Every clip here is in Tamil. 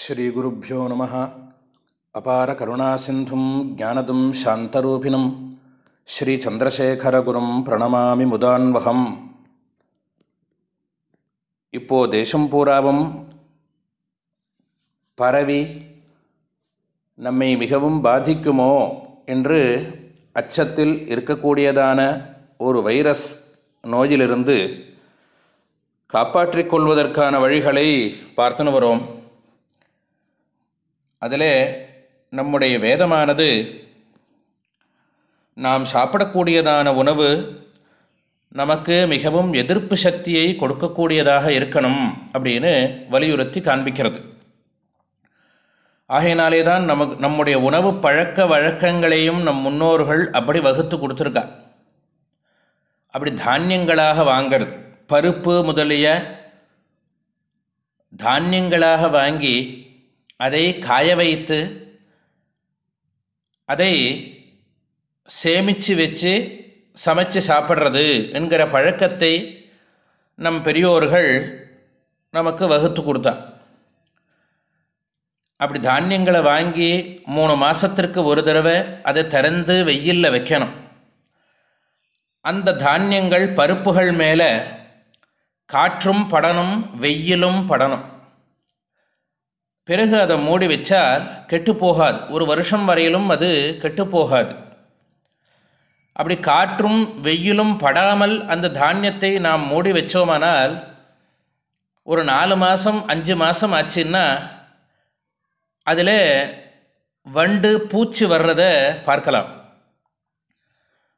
ஸ்ரீகுருப்போ நம. அபார கருணாசிந்தும் ஜானதும் சாந்தரூபிணம். ஸ்ரீச்சந்திரசேகரகுரும் பிரணமாமி முதான்வகம். இப்போ தேசம் பூராவும் பரவி நம்மை மிகவும் பாதிக்குமோ என்று அச்சத்தில் இருக்கக்கூடியதான ஒரு வைரஸ் நோயிலிருந்து காப்பாற்றிக் கொள்வதற்கான வழிகளை பார்த்துன்னு வரோம். அதில் நம்முடைய வேதமானது நாம் சாப்பிடக்கூடியதான உணவு நமக்கு மிகவும் எதிர்ப்பு சக்தியை கொடுக்கக்கூடியதாக இருக்கணும் அப்படின்னு வலியுறுத்தி காண்பிக்கிறது. ஆகையினாலே தான் நமக்கு நம்முடைய உணவு பழக்க வழக்கங்களையும் நம் முன்னோர்கள் அப்படி வகுத்து கொடுத்துருக்கா. அப்படி தானியங்களாக வாங்கிறது. பருப்பு முதலிய தானியங்களாக வாங்கி அதை காய வைத்து அதை சேமித்து வச்சு சமைச்சு சாப்பிட்றது என்கிற பழக்கத்தை நம் பெரியோர்கள் நமக்கு வகுத்து கொடுத்தா. அப்படி தானியங்களை வாங்கி மூணு மாதத்திற்கு ஒரு தடவை அதை திறந்து வெயிலில் வைக்கணும். அந்த தானியங்கள் பருப்புகள் மேலே காற்றும் படணும் வெயிலும் படணும். பிறகு அதை மூடி வச்சால் கெட்டு போகாது. ஒரு வருஷம் வரையிலும் அது கெட்டு போகாது. அப்படி காற்றும் வெயிலும் படாமல் அந்த தானியத்தை நாம் மூடி வச்சோமானால் ஒரு நாலு மாதம் அஞ்சு மாதம் ஆச்சுன்னா அதில் வண்டு பூச்சி வர்றதை பார்க்கலாம்.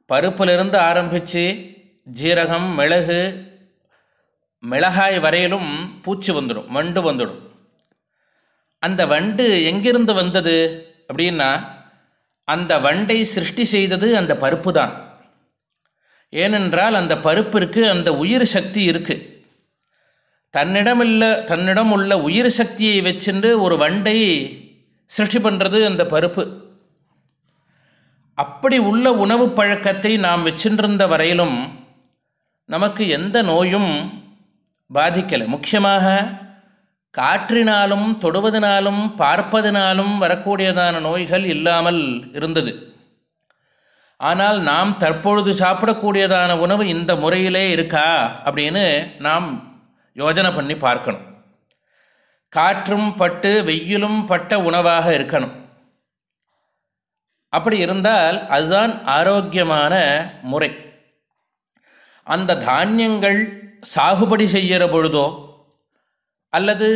பருப்பிலிருந்து ஆரம்பித்து ஜீரகம் மிளகு மிளகாய் வரையிலும் பூச்சி வந்துடும் வண்டு வந்துடும். அந்த வண்டு எங்கிருந்து வந்தது? அப்படின்னா அந்த வண்டை சிருஷ்டி செய்தது அந்த பருப்பு தான் ஏனென்றால் அந்த பருப்பிற்கு அந்த உயிர் சக்தி இருக்குது தன்னிடமில்ல தன்னிடம் உள்ள உயிர் சக்தியை வச்சுட்டு ஒரு வண்டை சிருஷ்டி பண்ணுறது அந்த பருப்பு. அப்படி உள்ள உணவு பழக்கத்தை நாம் வச்சுருந்த வரையிலும் நமக்கு எந்த நோயும் பாதிக்கலை. முக்கியமாக காற்றினாலும் தொடுவதனாலும் பார்ப்பதனாலும் வரக்கூடியதான நோய்கள் இல்லாமல் இருந்தது. ஆனால் நாம் தற்பொழுது சாப்பிடக்கூடியதான உணவு இந்த முறையிலே இருக்கா அப்படின்னு நாம் யோஜனை பண்ணி பார்க்கணும். காற்றும் பட்டு வெயிலும் பட்ட உணவாக இருக்கணும். அப்படி இருந்தால் அதுதான் ஆரோக்கியமான முறை. அந்த தானியங்கள் சாகுபடி செய்கிற பொழுதோ அல்லது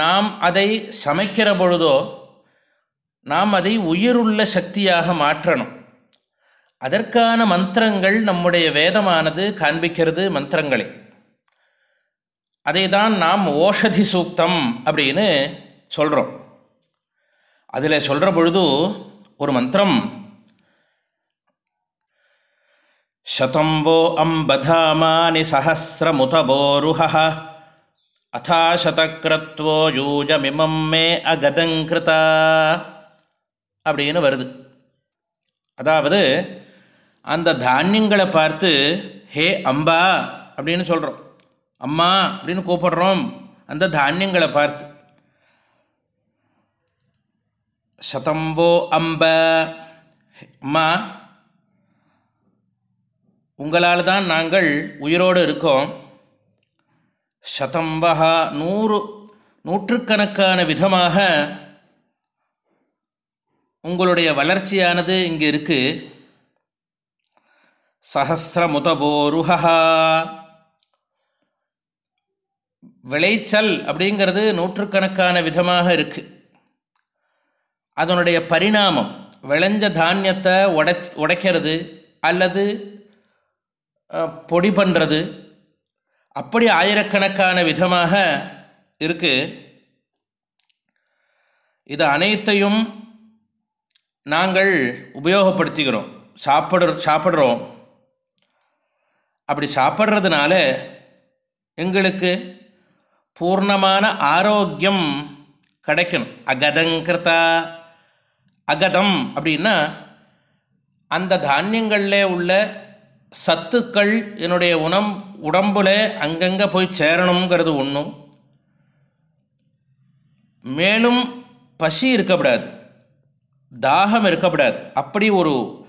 நாம் அதை சமைக்கிற பொழுதோ நாம் அதை உயிருள்ள சக்தியாக மாற்றணும். அதற்கான மந்திரங்கள் நம்முடைய வேதமானது காண்பிக்கிறது மந்திரங்களை. அதை தான் நாம் ஓஷதி சூக்தம் அப்படின்னு சொல்கிறோம் அதில் சொல்கிற பொழுது ஒரு மந்திரம் சதம் வோ அம்பதாமானி சஹசிரமுதவோருஹ அதாசதக்ரத்வோ யூஜமிமம் மே அகதங்கிருதா அப்படின்னு வருது. அதாவது அந்த தானியங்களை பார்த்து ஹே அம்பா அப்படின்னு சொல்கிறோம் அம்மா அப்படின்னு கூப்பிடுறோம். அந்த தானியங்களை பார்த்து சதம்போ அம்ப அம்மா உங்களால் தான் நாங்கள் உயிரோடு இருக்கோம். சதம்பகா நூறு நூற்றுக்கணக்கான விதமாக உங்களுடைய வளர்ச்சியானது இங்கே இருக்குது சஹசிரமுதவோருஹா விளைச்சல் அப்படிங்கிறது நூற்றுக்கணக்கான விதமாக இருக்குது அதனுடைய பரிணாமம் விளைஞ்ச தானியத்தை உடச் உடைக்கிறது அல்லது பொடி பண்ணுறது அப்படி ஆயிரக்கணக்கான விதமாக இருக்குது இது அனைத்தையும் நாங்கள் உபயோகப்படுத்திக்கிறோம் சாப்பிட சாப்பிட்றோம். அப்படி சாப்பிட்றதுனால எங்களுக்கு பூர்ணமான ஆரோக்கியம் கிடைக்கணும். அகதங்கிருத்தா அகதம் அப்படின்னா அந்த தானியங்களில் உள்ள சத்துக்கள் என்னுடைய உணம் உடம்பில் அங்கங்கே போய் சேரணுங்கிறது ஒன்றும் மேலும் பசி இருக்கக்கூடாது. தாகம் இருக்கக்கூடாது. அப்படி ஒரு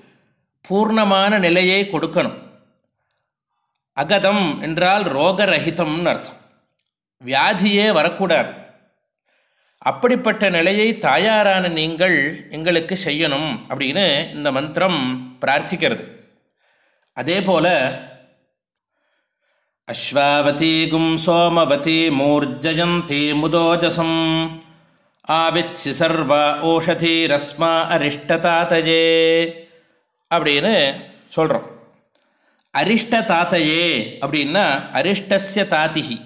பூர்ணமான நிலையை கொடுக்கணும். அகதம் என்றால் ரோகரகிதம்னு அர்த்தம். வியாதியே வரக்கூடாது. அப்படிப்பட்ட நிலையை தாயாரான நீங்கள் எங்களுக்கு செய்யணும் அப்படின்னு இந்த மந்திரம் பிரார்த்திக்கிறது. அதே போல் அஸ்வாவதீகும் சோமவதி மூர்ஜயந்தி முதோஜசம் ஆவிச்சி சர்வ ஓஷதி ரஸ்மா அரிஷ்டதாத்தையே அப்படின்னு சொல்கிறோம் அரிஷ்ட தாத்தையே அப்படின்னா அரிஷ்டஸ்ய தாத்திகி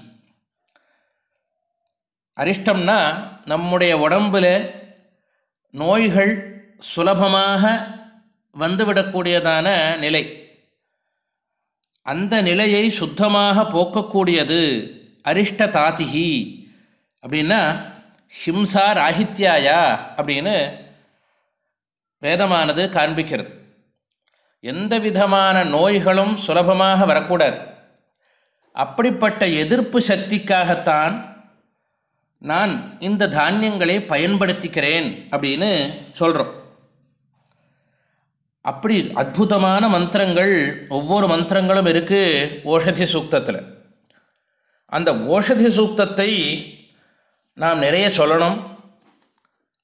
அரிஷ்டம்னா நம்முடைய உடம்பில் நோய்கள் சுலபமாக வந்துவிடக்கூடியதான நிலை. அந்த நிலையை சுத்தமாக போக்கக்கூடியது அரிஷ்ட தாதிகி அப்படின்னா ஹிம்சா ராகித்யாயா அப்படின்னு வேதமானது காண்பிக்கிறது. எந்த விதமான நோய்களும் சுலபமாக வரக்கூடாது. அப்படிப்பட்ட எதிர்ப்பு சக்திக்காகத்தான் நான் இந்த தானியங்களை பயன்படுத்திக்கிறேன் அப்படின்னு சொல்கிறோம் அப்படி அற்புதமான மந்திரங்கள் ஒவ்வொரு மந்திரங்களும் இருக்குது ஓஷதி சூக்தத்தில். அந்த ஓஷதி சூக்தத்தை நாம் நிறைய சொல்லணும்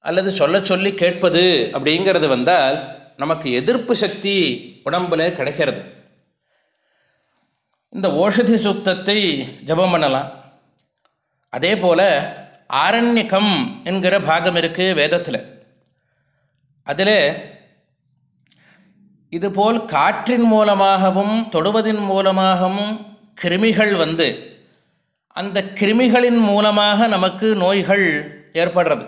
அல்லது சொல்ல சொல்லி கேட்பது அப்படிங்கிறது வந்தால் நமக்கு எதிர்ப்பு சக்தி உடம்பில் கிடைக்கிறது. இந்த ஓஷதி சூக்தத்தை ஜபம் பண்ணலாம். அதே போல் ஆரண்யகம் என்கிற பாகம் இருக்குது வேதத்தில். அதில் இதுபோல் காற்றின் மூலமாகவும் தொடுவதின் மூலமாகவும் கிருமிகள் வந்து அந்த கிருமிகளின் மூலமாக நமக்கு நோய்கள் ஏற்படுறது.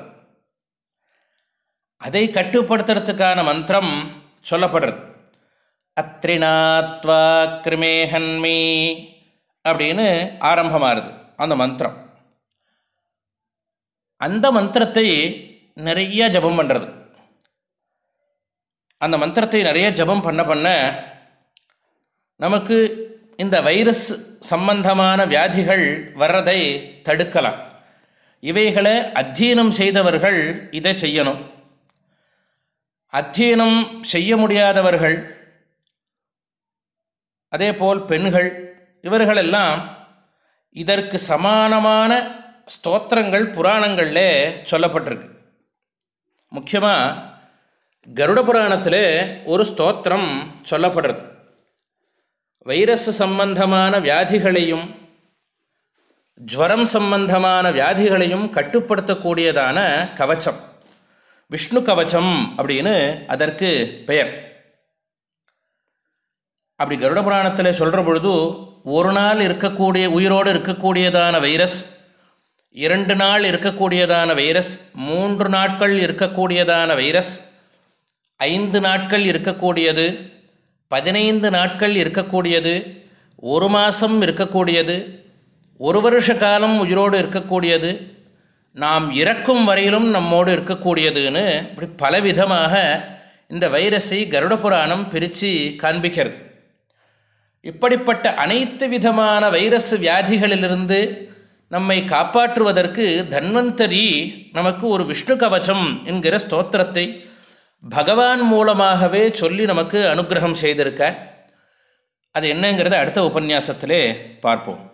அதை கட்டுப்படுத்துறதுக்கான மந்திரம் சொல்லப்படுறது. அத்ரிநாத்வா கிருமேஹன்மி அப்படின்னு ஆரம்பமாகுது அந்த மந்திரம். அந்த மந்திரத்தை நிறைய ஜபம் பண்ணுறது அந்த மந்திரத்தை நிறைய ஜபம் பண்ண பண்ண நமக்கு இந்த வைரஸ் சம்பந்தமான வியாதிகள் வர்றதை தடுக்கலாம். இவைகளை அத்தியனம் செய்தவர்கள் இதை செய்யணும். அத்தியனம் செய்ய முடியாதவர்கள் அதே போல் பெண்கள் இவர்களெல்லாம் இதற்கு சமானமான ஸ்தோத்திரங்கள் புராணங்களில் சொல்லப்பட்டிருக்கு. முக்கியமாக கருட புராணத்தில் ஒரு ஸ்தோத்திரம் சொல்லப்படுறது. வைரஸ் சம்பந்தமான வியாதிகளையும் ஜுவரம் சம்பந்தமான வியாதிகளையும் கட்டுப்படுத்தக்கூடியதான கவச்சம். விஷ்ணு கவச்சம் அப்படின்னு அதற்கு பெயர். அப்படி கருட புராணத்தில் சொல்கிற பொழுது ஒரு நாள் இருக்கக்கூடிய உயிரோடு இருக்கக்கூடியதான வைரஸ் இரண்டு நாள் இருக்கக்கூடியதான வைரஸ் மூன்று நாட்கள் இருக்கக்கூடியதான வைரஸ் ஐந்து நாட்கள் இருக்கக்கூடியது பதினைந்து நாட்கள் இருக்கக்கூடியது ஒரு மாதம் இருக்கக்கூடியது ஒரு வருஷ காலம் உயிரோடு இருக்கக்கூடியது நாம் இறக்கும் வரையிலும் நம்மோடு இருக்கக்கூடியதுன்னு இப்படி பலவிதமாக இந்த வைரஸை கருட புராணம் பிரித்து காண்பிக்கிறது. இப்படிப்பட்ட அனைத்து விதமான வைரஸ் வியாதிகளிலிருந்து நம்மை காப்பாற்றுவதற்கு தன்வந்தரி நமக்கு ஒரு விஷ்ணு கவச்சம் என்கிற ஸ்தோத்திரத்தை பகவான் மூலமாகவே சொல்லி நமக்கு அனுகிரகம் செய்திருக்க. அது என்னங்கிறத அடுத்த உபன்யாசத்திலே பார்ப்போம்.